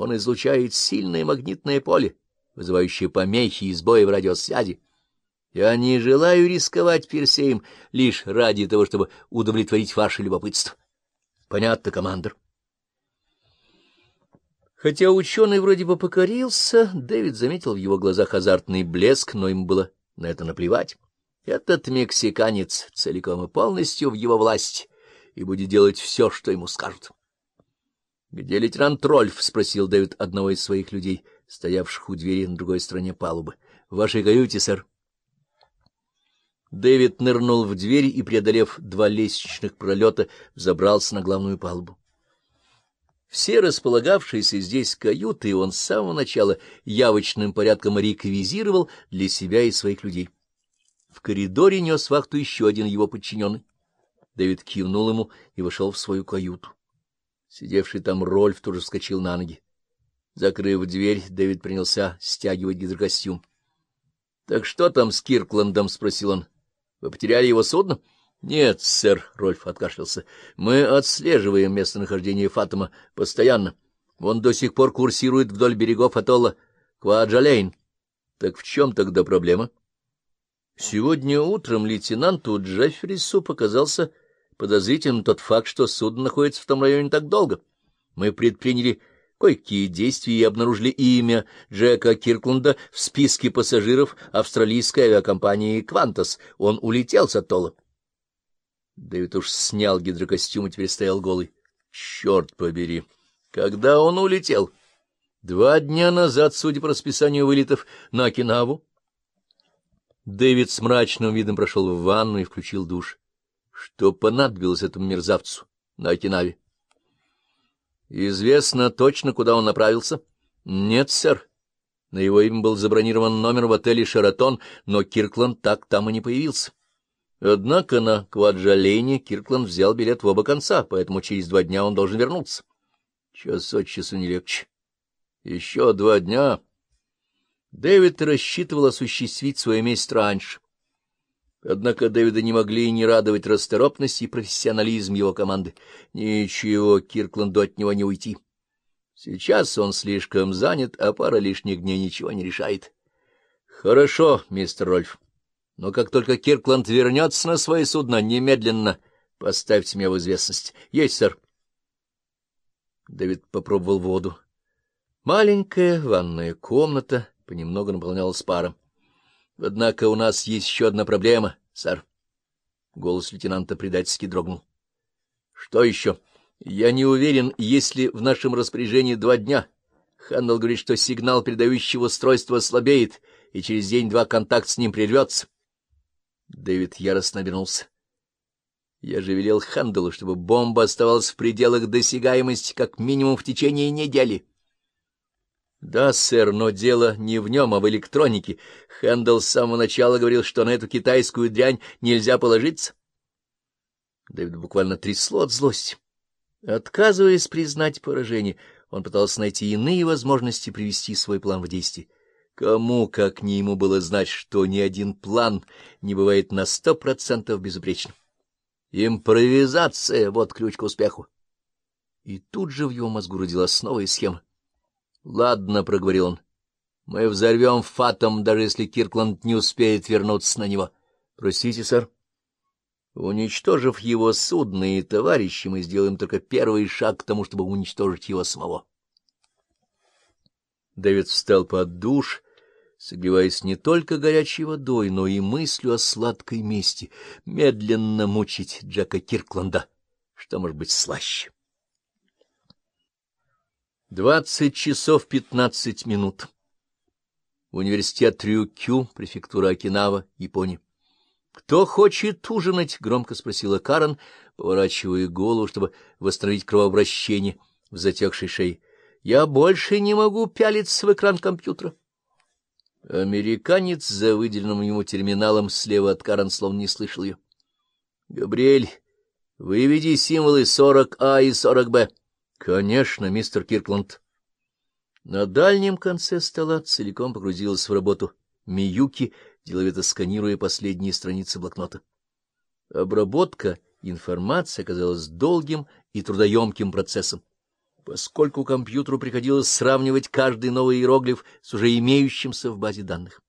Он излучает сильное магнитное поле, вызывающее помехи и сбои в радиосвязи. Я не желаю рисковать Персеем лишь ради того, чтобы удовлетворить ваше любопытство. Понятно, командир? Хотя ученый вроде бы покорился, Дэвид заметил в его глазах азартный блеск, но им было на это наплевать. Этот мексиканец целиком и полностью в его власти и будет делать все, что ему скажут. — Где лейтенант Рольф? — спросил Дэвид одного из своих людей, стоявших у двери на другой стороне палубы. — В вашей каюте, сэр. Дэвид нырнул в дверь и, преодолев два лестничных пролета, забрался на главную палубу. Все располагавшиеся здесь каюты он с самого начала явочным порядком реквизировал для себя и своих людей. В коридоре нес вахту еще один его подчиненный. Дэвид кивнул ему и вошел в свою каюту. Сидевший там Рольф тоже вскочил на ноги. Закрыв дверь, Дэвид принялся стягивать гидрокостюм. — Так что там с Киркландом? — спросил он. — Вы потеряли его судно? — Нет, сэр, — Рольф откашлялся. — Мы отслеживаем местонахождение Фатома постоянно. Он до сих пор курсирует вдоль берегов атолла Кваджалейн. Так в чем тогда проблема? Сегодня утром лейтенанту Джеффрису показался подозрительным тот факт, что судно находится в том районе так долго. Мы предприняли кое-какие действия и обнаружили имя Джека Киркланда в списке пассажиров австралийской авиакомпании «Квантас». Он улетел с атолла. Дэвид уж снял гидрокостюм и теперь стоял голый. Черт побери! Когда он улетел? Два дня назад, судя по расписанию вылетов на Окинаву. Дэвид с мрачным видом прошел в ванну и включил душ. Что понадобилось этому мерзавцу на Окинаве? Известно точно, куда он направился? Нет, сэр. На его имя был забронирован номер в отеле «Шератон», но Киркланд так там и не появился. Однако на Кваджалене Киркланд взял билет в оба конца, поэтому через два дня он должен вернуться. Час от часу не легче. Еще два дня. Дэвид рассчитывал осуществить свою месть раньше. Однако Дэвида не могли не радовать расторопность и профессионализм его команды. Ничего, Киркланду от него не уйти. Сейчас он слишком занят, а пара лишних дней ничего не решает. — Хорошо, мистер Рольф, но как только Киркланд вернется на свое судно, немедленно поставьте меня в известность. — Есть, сэр. Дэвид попробовал воду. Маленькая ванная комната понемногу наполнялась паром. Однако у нас есть еще одна проблема, сэр. Голос лейтенанта предательски дрогнул. — Что еще? Я не уверен, есть ли в нашем распоряжении два дня. Ханнел говорит, что сигнал передающего устройства слабеет, и через день-два контакт с ним прервется. Дэвид яростно обернулся. Я же велел Ханделу, чтобы бомба оставалась в пределах досягаемости как минимум в течение недели. — Да, сэр, но дело не в нем, а в электронике. Хэндл с самого начала говорил, что на эту китайскую дрянь нельзя положиться. Дэвид буквально трясло от злости. Отказываясь признать поражение, он пытался найти иные возможности привести свой план в действие. Кому, как не ему, было знать, что ни один план не бывает на сто процентов безупречным. Импровизация — вот ключ к успеху. И тут же в его мозгу родилась новая схема. — Ладно, — проговорил он, — мы взорвем фатом, даже если Киркланд не успеет вернуться на него. — Простите, сэр. Уничтожив его судно и товарищи, мы сделаем только первый шаг к тому, чтобы уничтожить его самого. Дэвид встал под душ, согреваясь не только горячей водой, но и мыслью о сладкой мести, медленно мучить Джека Киркланда, что может быть слаще. Двадцать часов пятнадцать минут. Университет Рюкю, префектура Окинава, Япония. — Кто хочет ужинать? — громко спросила Карен, поворачивая голову, чтобы восстановить кровообращение в затекшей шее. — Я больше не могу пялиться в экран компьютера. Американец за выделенным ему терминалом слева от Карен словно не слышал ее. — Габриэль, выведи символы 40А и 40Б. Конечно, мистер Киркланд. На дальнем конце стола целиком погрузилась в работу Миюки, деловито сканируя последние страницы блокнота. Обработка информации оказалась долгим и трудоемким процессом. поскольку компьютеру приходилось сравнивать каждый новый иероглиф с уже имеющимся в базе данных.